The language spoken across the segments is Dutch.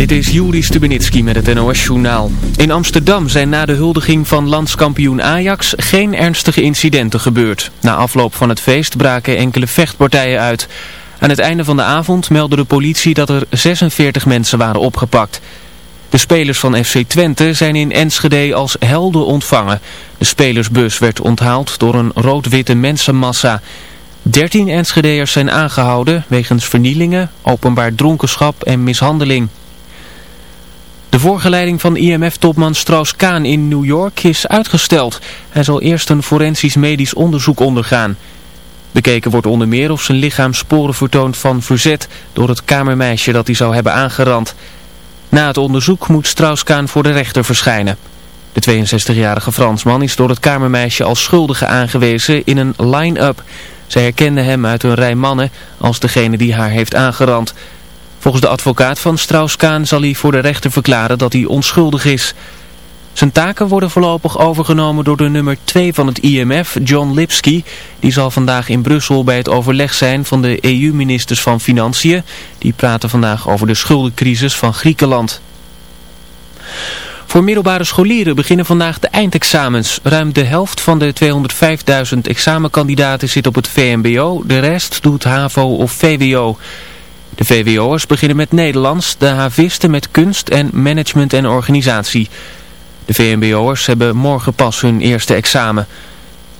Dit is Juri Stubenitski met het NOS-journaal. In Amsterdam zijn na de huldiging van landskampioen Ajax geen ernstige incidenten gebeurd. Na afloop van het feest braken enkele vechtpartijen uit. Aan het einde van de avond meldde de politie dat er 46 mensen waren opgepakt. De spelers van FC Twente zijn in Enschede als helden ontvangen. De spelersbus werd onthaald door een rood-witte mensenmassa... 13 Enschedeërs zijn aangehouden wegens vernielingen, openbaar dronkenschap en mishandeling. De voorgeleiding van IMF-topman Strauss-Kaan in New York is uitgesteld. Hij zal eerst een forensisch medisch onderzoek ondergaan. Bekeken wordt onder meer of zijn lichaam sporen vertoont van verzet door het kamermeisje dat hij zou hebben aangerand. Na het onderzoek moet Strauss-Kaan voor de rechter verschijnen. De 62-jarige Fransman is door het kamermeisje als schuldige aangewezen in een line-up... Zij herkende hem uit een rij mannen als degene die haar heeft aangerand. Volgens de advocaat van Strauss-Kaan zal hij voor de rechter verklaren dat hij onschuldig is. Zijn taken worden voorlopig overgenomen door de nummer 2 van het IMF, John Lipsky. Die zal vandaag in Brussel bij het overleg zijn van de EU-ministers van Financiën. Die praten vandaag over de schuldencrisis van Griekenland. Voor middelbare scholieren beginnen vandaag de eindexamens. Ruim de helft van de 205.000 examenkandidaten zit op het VMBO, de rest doet HAVO of VWO. De VWO'ers beginnen met Nederlands, de havisten met kunst en management en organisatie. De VMBO'ers hebben morgen pas hun eerste examen.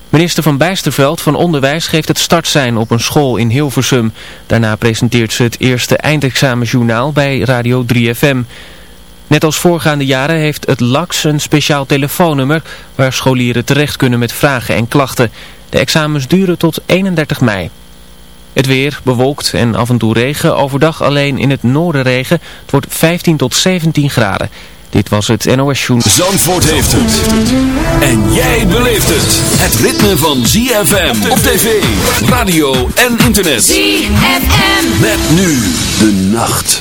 Minister van Bijsterveld van Onderwijs geeft het startsein op een school in Hilversum. Daarna presenteert ze het eerste eindexamenjournaal bij Radio 3FM. Net als voorgaande jaren heeft het LAX een speciaal telefoonnummer waar scholieren terecht kunnen met vragen en klachten. De examens duren tot 31 mei. Het weer bewolkt en af en toe regen. Overdag alleen in het noorden regen. Het wordt 15 tot 17 graden. Dit was het NOS Joen. Zandvoort heeft het. En jij beleeft het. Het ritme van ZFM op tv, radio en internet. ZFM. Met nu de nacht.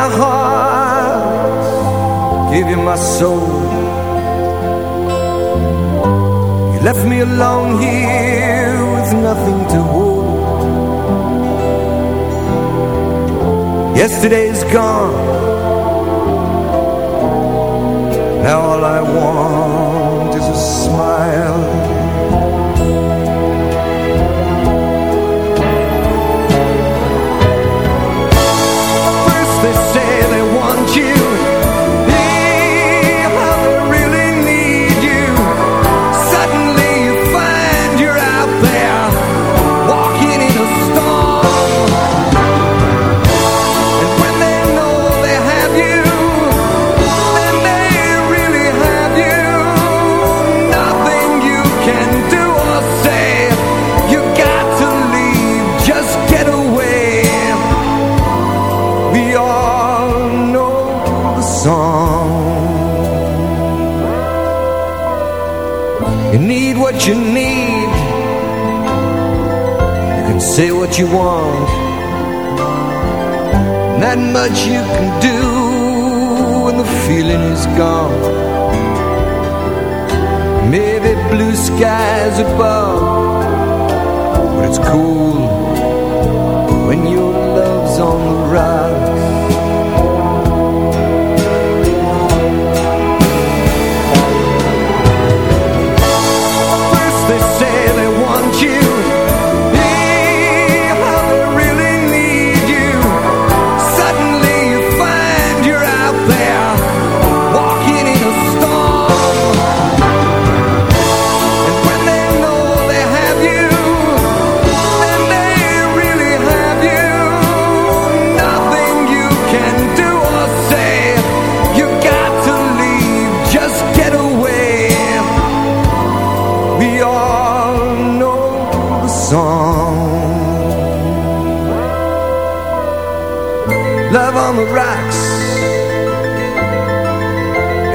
My heart, gave you my soul. You Left me alone here with nothing to hold. Yesterday's gone. Now all I want you want. Not much you can do When the feeling is gone. Maybe blue skies above But it's cool When your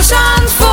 van for.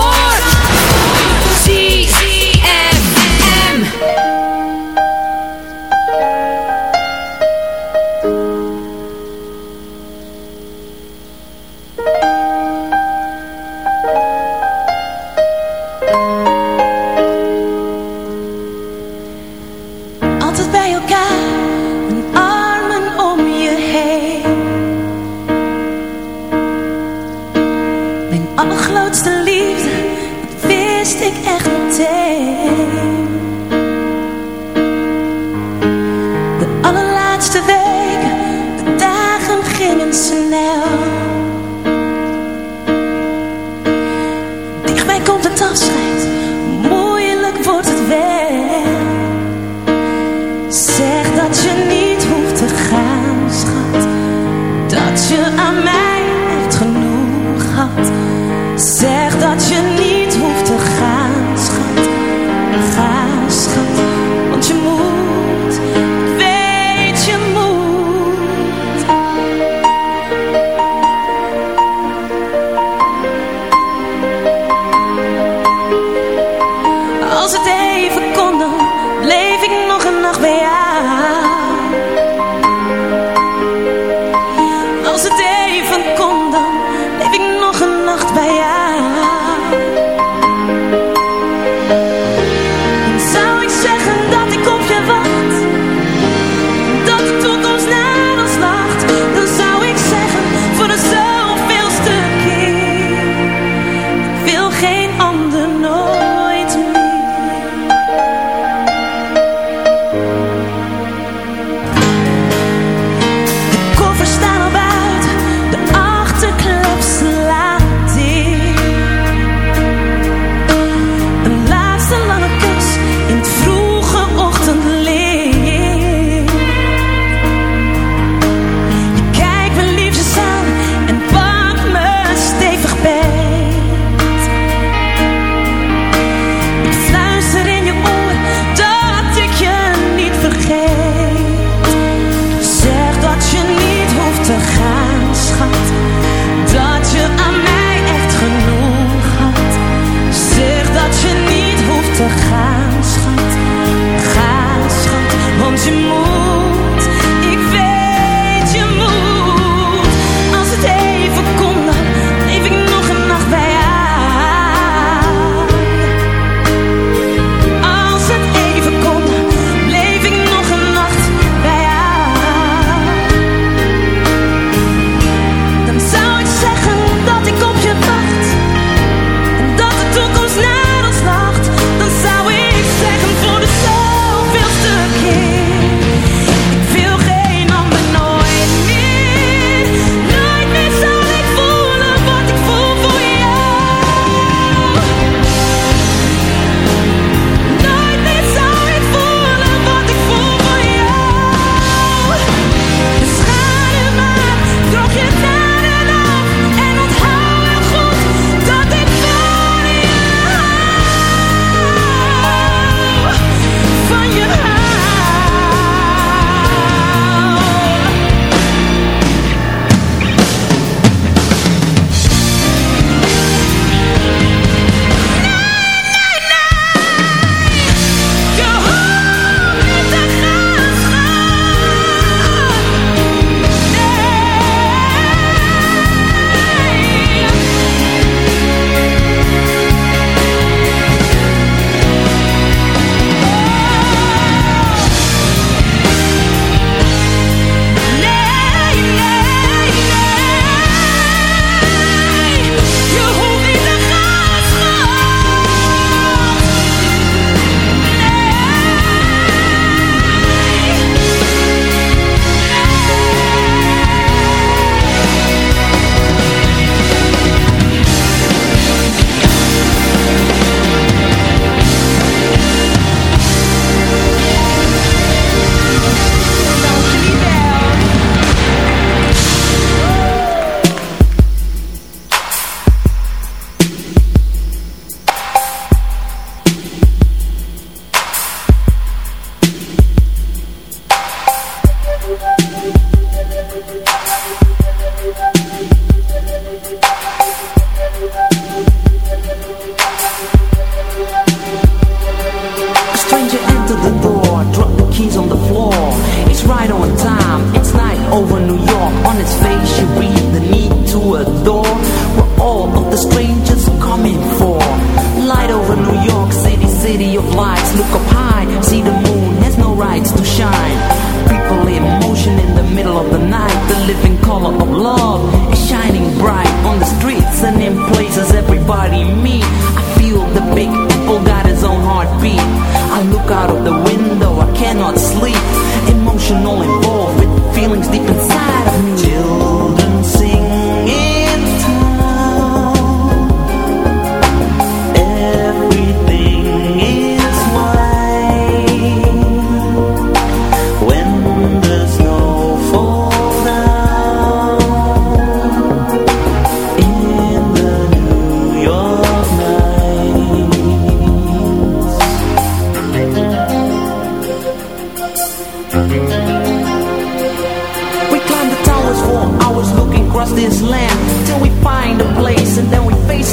window. I cannot sleep. Emotional involved with feelings deep inside of me.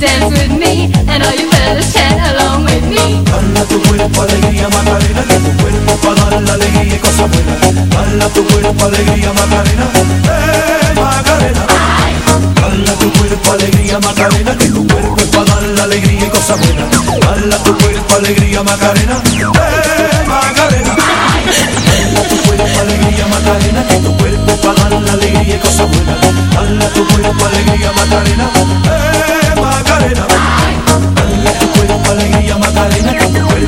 dance with me, and all you fellas chat along with me. Dala tu cuerpo alegría Macarena, que tu cuerpo para dar la alegría y cosas buenas. Dala tu cuerpo alegría Macarena, eh Macarena. Dala tu cuerpo alegría Macarena, que tu cuerpo para dar la alegría y cosas buenas. Dala tu cuerpo alegría Macarena, eh Macarena. Dala tu cuerpo alegría Macarena, que tu cuerpo para dar la alegría y cosas buenas. Dala tu alegría Macarena, eh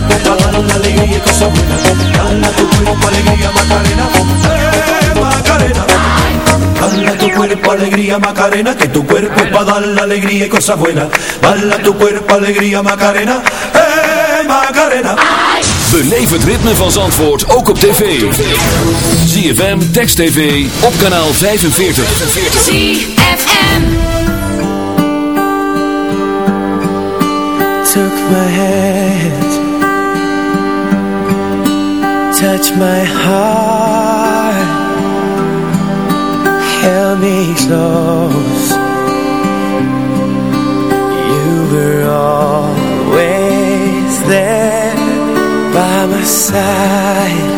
cuerpo para dar una alegría y cosas buenas. Dale tu cuerpo alegría, Macarena. Eh, Macarena. Bala tu cuerpo alegría Macarena, que tu cuerpo es para dar la alegría y cosa buena Baila tu cuerpo alegría Macarena, eh Macarena. Beleef het ritme van Zandvoort ook op tv. ZFM, Text TV, op kanaal 45. 45. My heart. Held me close You were always there By my side.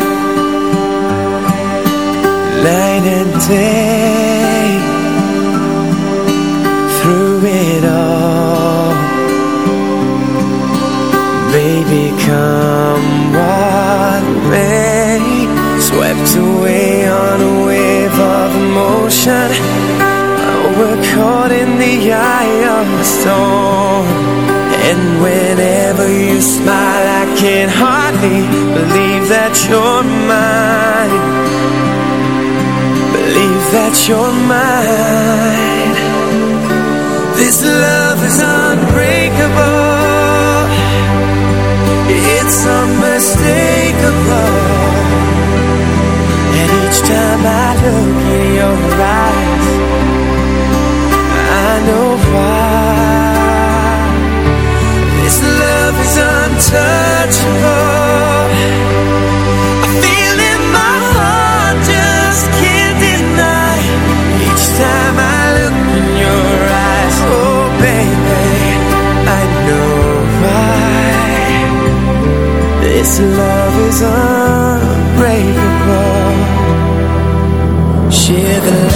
Night and day Swept away on a wave of emotion. We're caught in the eye of the storm. And whenever you smile I can hardly believe that you're mine. Believe that you're mine. This love is unbreakable. It's unmistakable love is unbreakable. Share the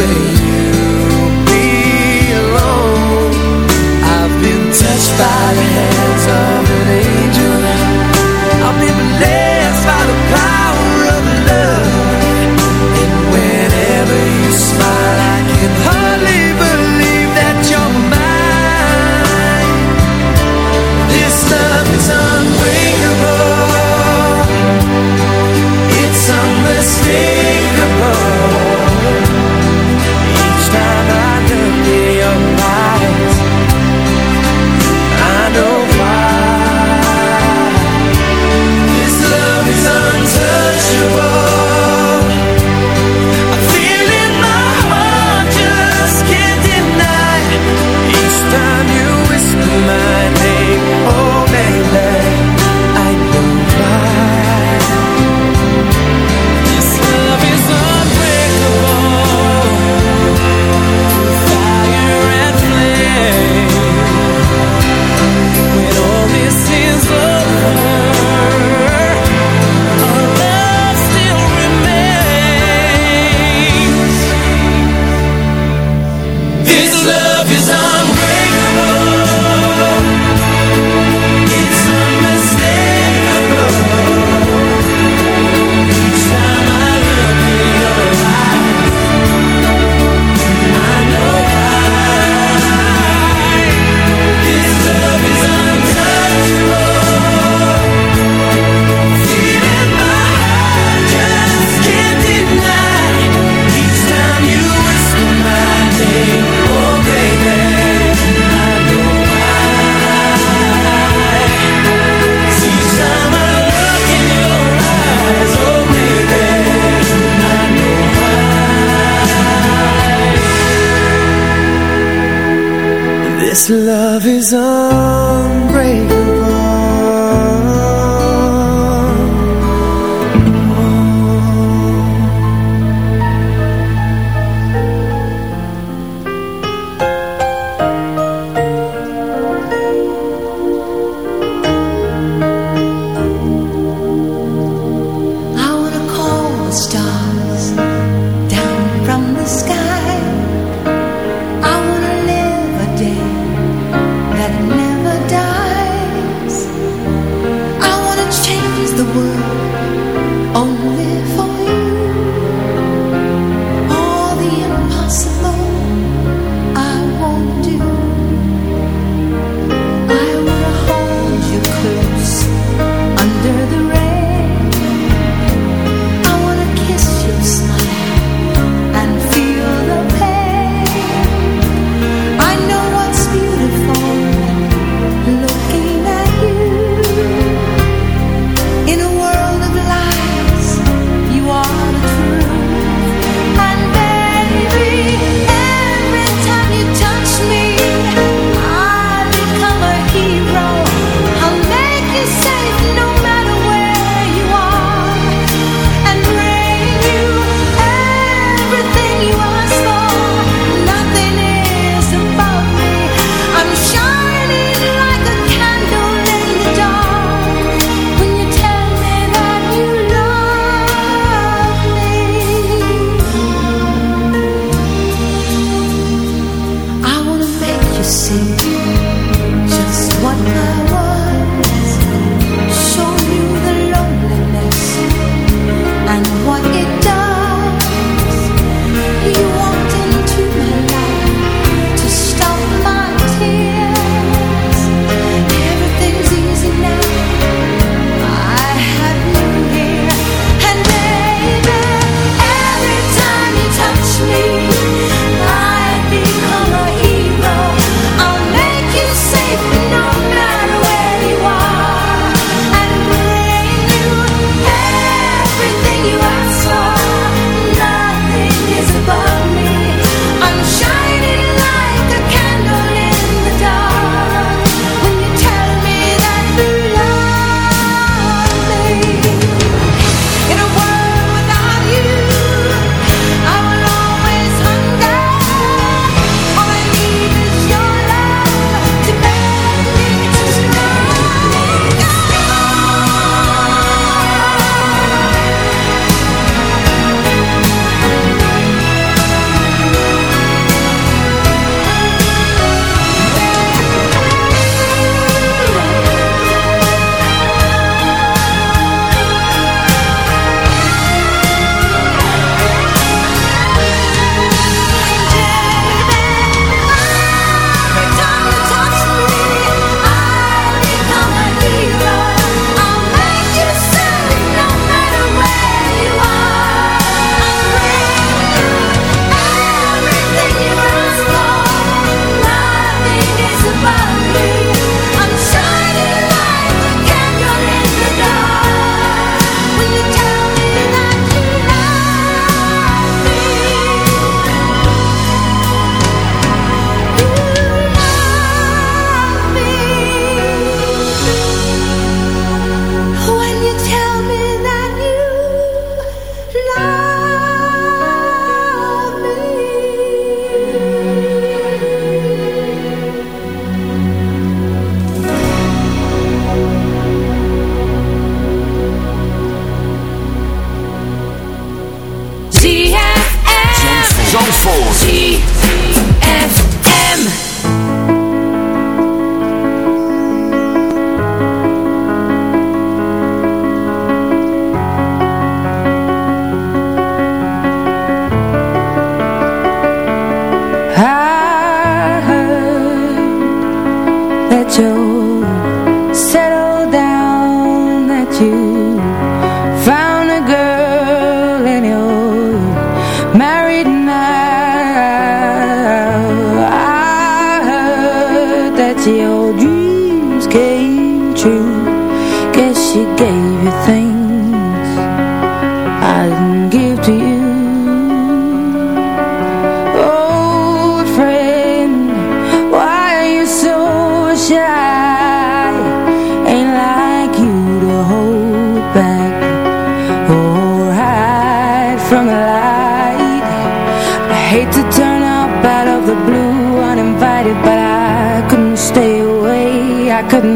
away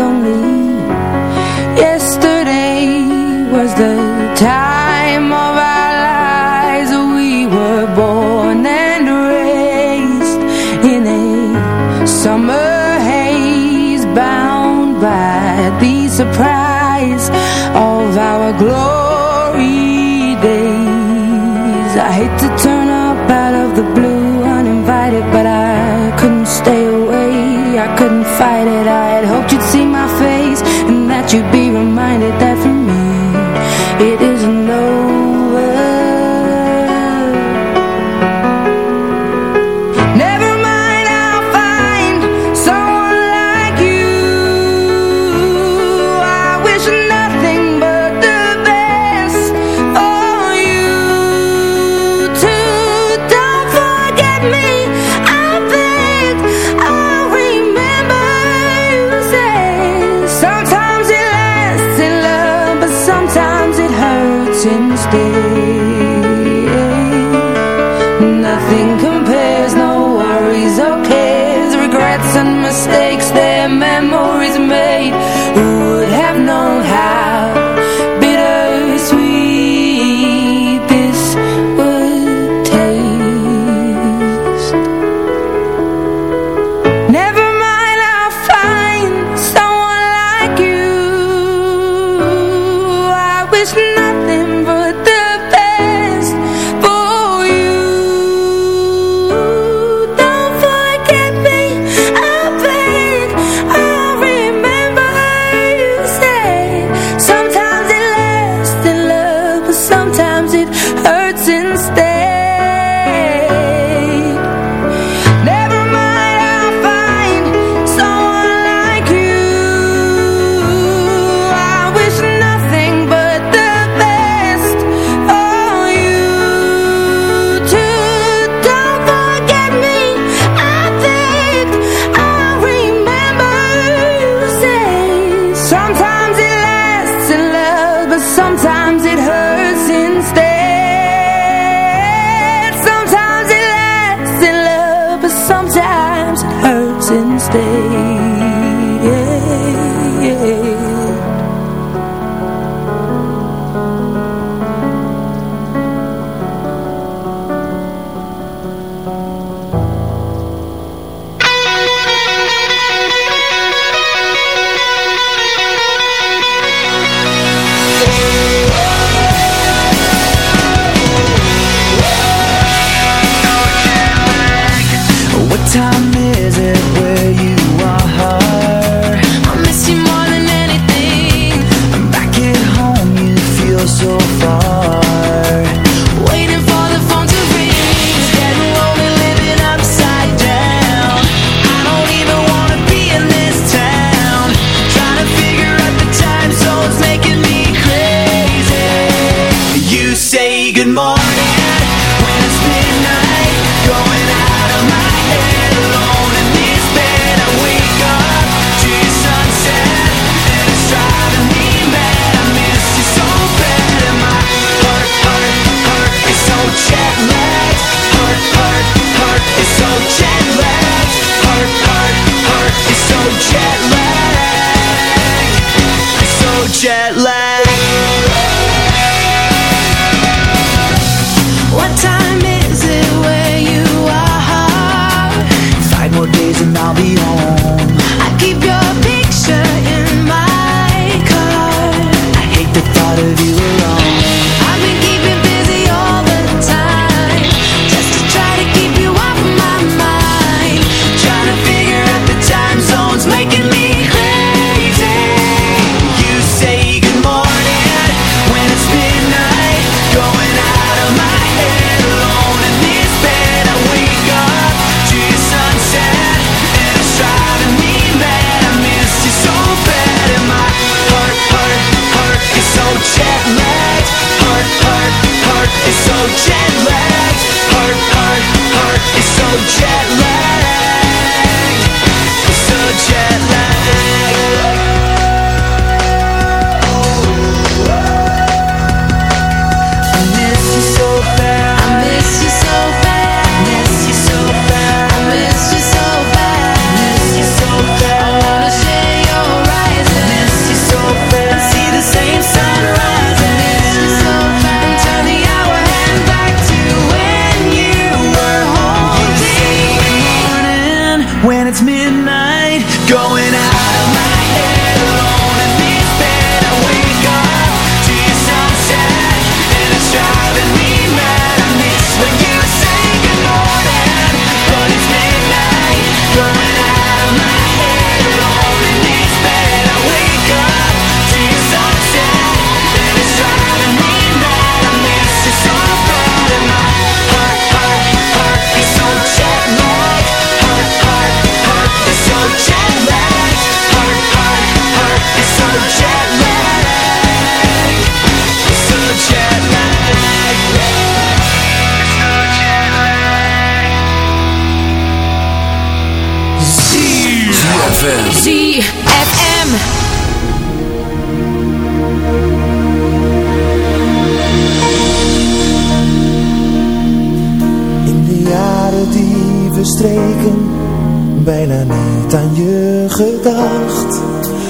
only yesterday. jet lag.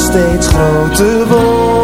steeds groter wordt.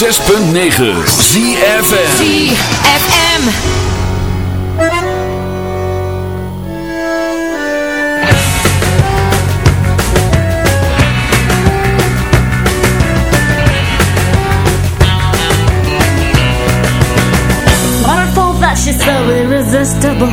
106.9 ZFM ZFM Wonderful that she's so irresistible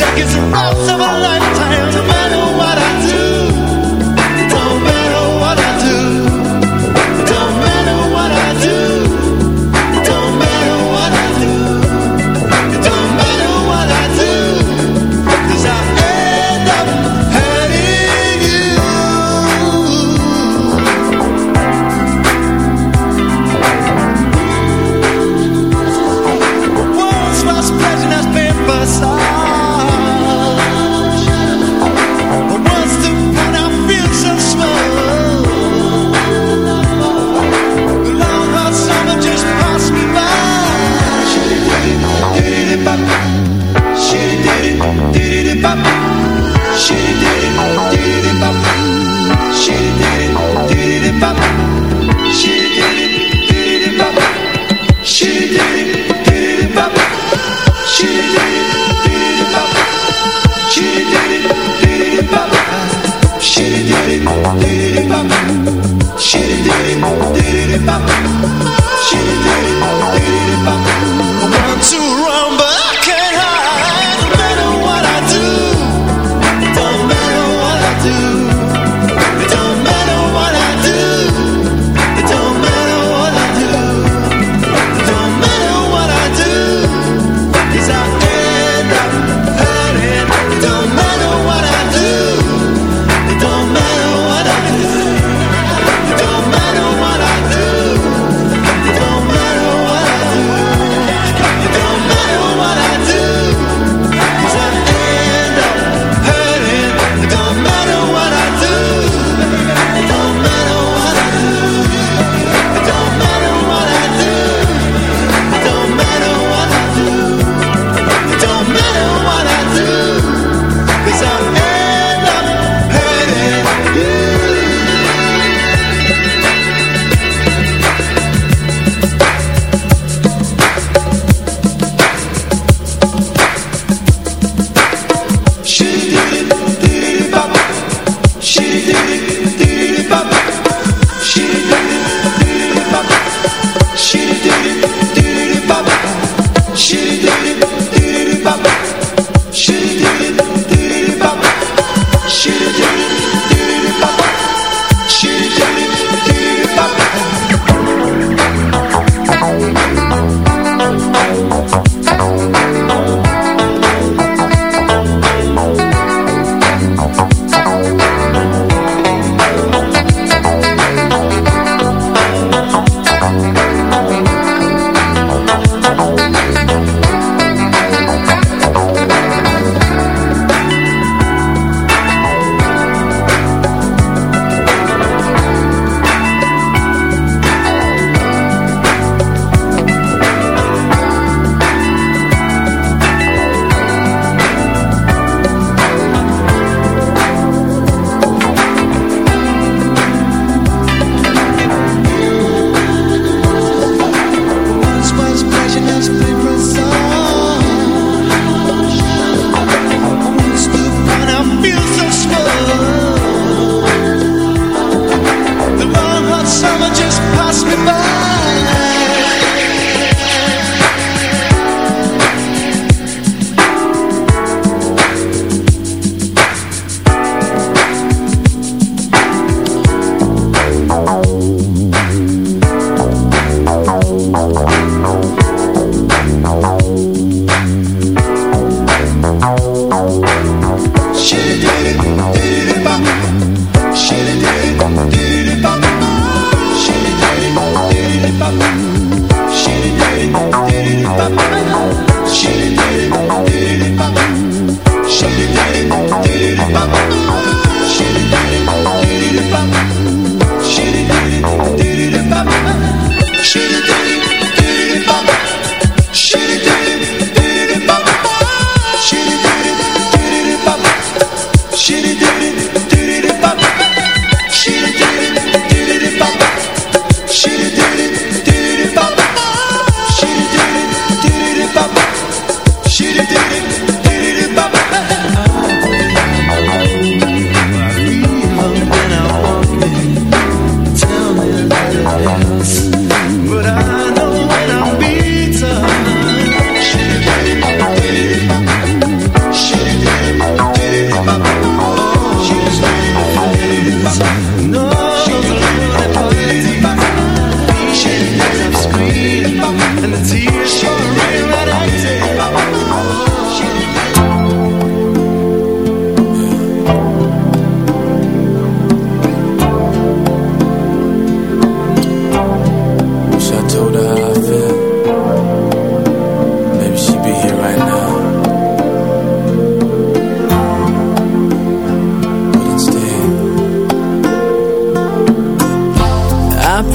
seconds are of a life.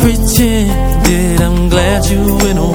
Pretend that I'm glad you went away